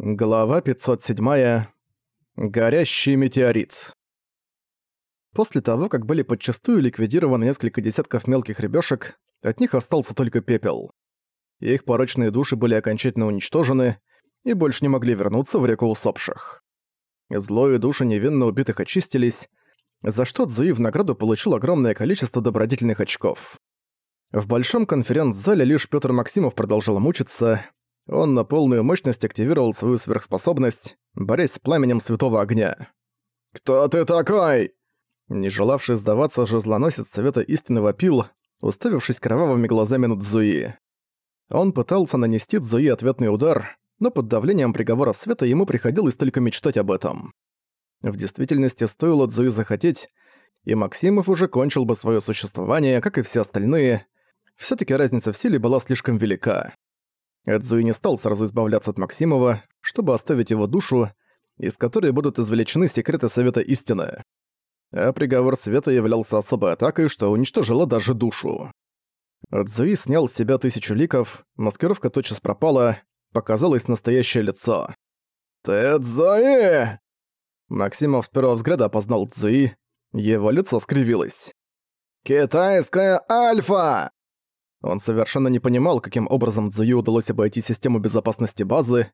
Глава 507. Горящий метеорит. После того, как были подчастую ликвидированы несколько десятков мелких рыбешек, от них остался только пепел. Их порочные души были окончательно уничтожены и больше не могли вернуться в реку усопших. Злое души невинно убитых очистились, за что Цзуи в награду получил огромное количество добродетельных очков. В большом конференц-зале лишь Пётр Максимов продолжал мучиться, он на полную мощность активировал свою сверхспособность, борясь с пламенем святого огня. «Кто ты такой?» Не желавший сдаваться же злоносец Совета Истины вопил, уставившись кровавыми глазами на Цзуи. Он пытался нанести Цзуи ответный удар, но под давлением приговора света ему приходилось только мечтать об этом. В действительности стоило Цзуи захотеть, и Максимов уже кончил бы свое существование, как и все остальные. все таки разница в силе была слишком велика. Эдзуи не стал сразу избавляться от Максимова, чтобы оставить его душу, из которой будут извлечены секреты Совета Истины. А приговор Света являлся особой атакой, что уничтожило даже душу. Эдзуи снял с себя тысячу ликов, маскировка тотчас пропала, показалось настоящее лицо. «Ты Эдзуи!» Максимов с первого взгляда опознал Цзуи, его лицо скривилось. «Китайская Альфа!» Он совершенно не понимал, каким образом Цзуи удалось обойти систему безопасности базы.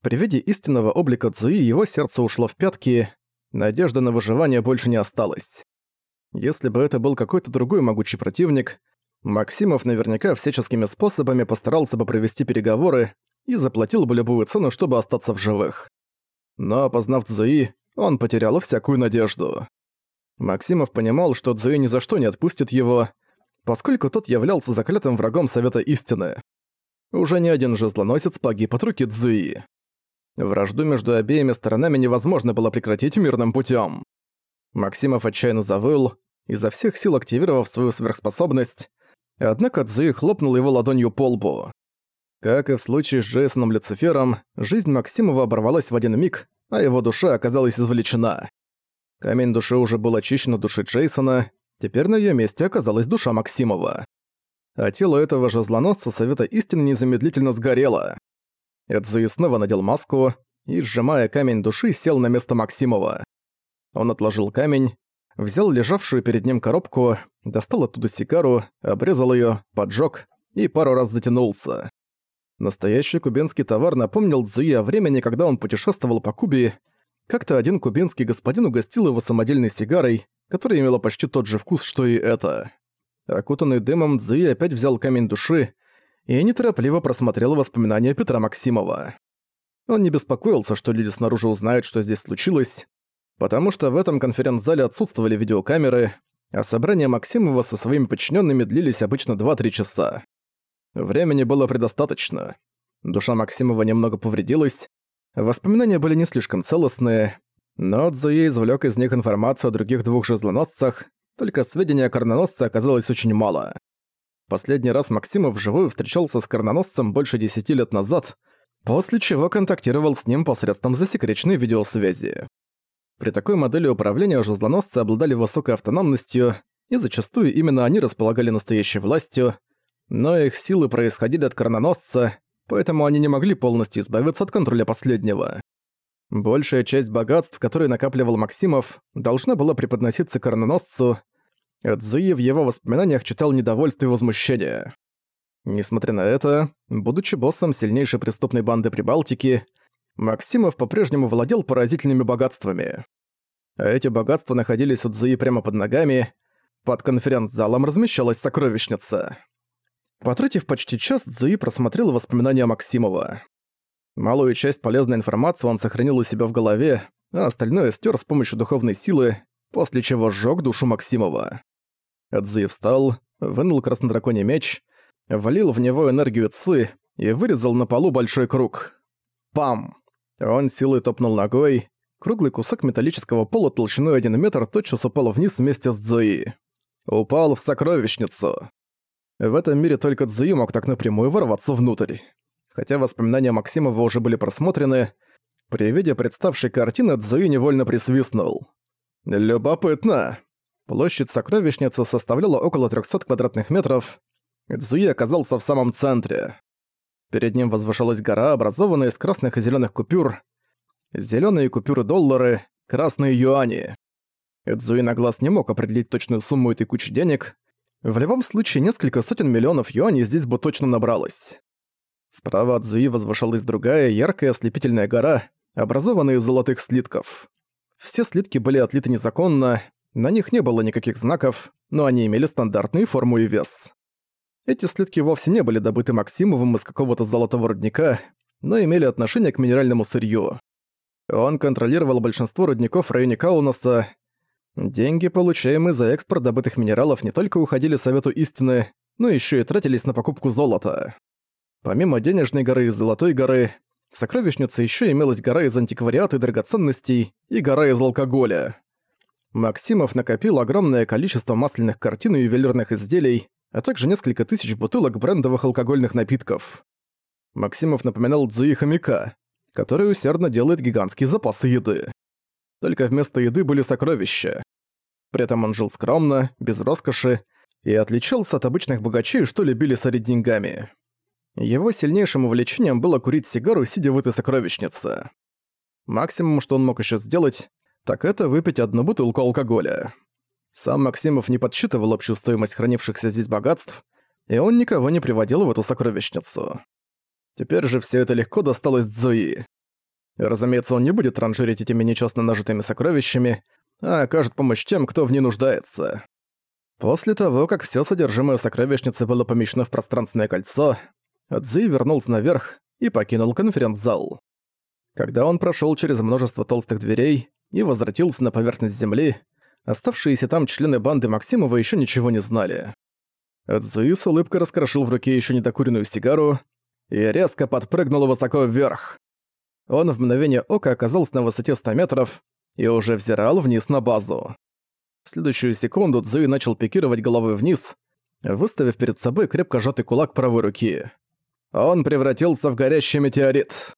При виде истинного облика Цзуи его сердце ушло в пятки, надежды на выживание больше не осталось. Если бы это был какой-то другой могучий противник, Максимов наверняка всяческими способами постарался бы провести переговоры и заплатил бы любую цену, чтобы остаться в живых. Но, опознав Цзуи, он потерял всякую надежду. Максимов понимал, что Цзуи ни за что не отпустит его, поскольку тот являлся заклятым врагом Совета Истины. Уже не один же злоносец погиб от руки Цзуи. Вражду между обеими сторонами невозможно было прекратить мирным путем. Максимов отчаянно завыл, изо всех сил активировав свою сверхспособность, однако Цзуи хлопнул его ладонью по лбу. Как и в случае с Джейсоном Люцифером, жизнь Максимова оборвалась в один миг, а его душа оказалась извлечена. Камень души уже был очищен от души Джейсона, Теперь на её месте оказалась душа Максимова. А тело этого же злоносца Совета Истины незамедлительно сгорело. Эдзуи снова надел маску и, сжимая камень души, сел на место Максимова. Он отложил камень, взял лежавшую перед ним коробку, достал оттуда сигару, обрезал её, поджёг и пару раз затянулся. Настоящий кубинский товар напомнил Цзуи о времени, когда он путешествовал по Кубе. Как-то один кубинский господин угостил его самодельной сигарой, которая имела почти тот же вкус, что и это. Окутанный дымом, Цзуи опять взял камень души и неторопливо просмотрел воспоминания Петра Максимова. Он не беспокоился, что люди снаружи узнают, что здесь случилось, потому что в этом конференц-зале отсутствовали видеокамеры, а собрания Максимова со своими подчиненными длились обычно 2-3 часа. Времени было предостаточно. Душа Максимова немного повредилась, воспоминания были не слишком целостные, но Цзуи извлек из них информацию о других двух жезлоносцах, только сведений о корноносце оказалось очень мало. Последний раз Максимов вживую встречался с корноносцем больше десяти лет назад, после чего контактировал с ним посредством засекреченной видеосвязи. При такой модели управления жезлоносцы обладали высокой автономностью, и зачастую именно они располагали настоящей властью, но их силы происходили от корноносца, поэтому они не могли полностью избавиться от контроля последнего. Большая часть богатств, которые накапливал Максимов, должна была преподноситься корононосцу. Эдзуи в его воспоминаниях читал недовольство и возмущение. Несмотря на это, будучи боссом сильнейшей преступной банды Прибалтики, Максимов по-прежнему владел поразительными богатствами. А эти богатства находились у Цзуи прямо под ногами, под конференц-залом размещалась сокровищница. Потратив почти час, Цзуи просмотрел воспоминания Максимова. Малую часть полезной информации он сохранил у себя в голове, а остальное стер с помощью духовной силы, после чего сжёг душу Максимова. Эдзуи встал, вынул краснодраконий меч, валил в него энергию Ци и вырезал на полу большой круг. Пам! Он силой топнул ногой, круглый кусок металлического пола толщиной 1 метр тотчас упал вниз вместе с Цзуи. Упал в сокровищницу. В этом мире только Цзуи мог так напрямую ворваться внутрь. Хотя воспоминания Максимова уже были просмотрены, при виде представшей картины Цзуи невольно присвистнул. «Любопытно!» Площадь сокровищницы составляла около 300 квадратных метров. Цзуи оказался в самом центре. Перед ним возвышалась гора, образованная из красных и зеленых купюр. Зеленые купюры доллары, красные юани. Эдзуи на глаз не мог определить точную сумму этой кучи денег. В любом случае, несколько сотен миллионов юаней здесь бы точно набралось. Справа от Зуи возвышалась другая, яркая ослепительная гора, образованная из золотых слитков. Все слитки были отлиты незаконно, на них не было никаких знаков, но они имели стандартную форму и вес. Эти слитки вовсе не были добыты Максимовым из какого-то золотого рудника, но имели отношение к минеральному сырью. Он контролировал большинство рудников в районе Каунаса, Деньги, получаемые за экспорт добытых минералов, не только уходили Совету Истины, но еще и тратились на покупку золота. Помимо Денежной горы и Золотой горы, в сокровищнице еще имелась гора из антиквариата и драгоценностей и гора из алкоголя. Максимов накопил огромное количество масляных картин и ювелирных изделий, а также несколько тысяч бутылок брендовых алкогольных напитков. Максимов напоминал Цзуи хомяка, который усердно делает гигантские запасы еды только вместо еды были сокровища. При этом он жил скромно, без роскоши, и отличался от обычных богачей, что любили сорить деньгами. Его сильнейшим увлечением было курить сигару, сидя в этой сокровищнице. Максимум, что он мог еще сделать, так это выпить одну бутылку алкоголя. Сам Максимов не подсчитывал общую стоимость хранившихся здесь богатств, и он никого не приводил в эту сокровищницу. Теперь же все это легко досталось Зои. Разумеется, он не будет транжирить этими нечестно нажитыми сокровищами, а окажет помощь тем, кто в ней нуждается. После того, как все содержимое сокровищницы было помещено в пространственное кольцо, Цзуи вернулся наверх и покинул конференц-зал. Когда он прошел через множество толстых дверей и возвратился на поверхность земли, оставшиеся там члены банды Максимова еще ничего не знали. Цзуи с улыбкой раскрошил в руке еще недокуренную сигару и резко подпрыгнул высоко вверх. Он в мгновение ока оказался на высоте 100 метров и уже взирал вниз на базу. В следующую секунду Цзуи начал пикировать головой вниз, выставив перед собой крепко сжатый кулак правой руки. Он превратился в горящий метеорит.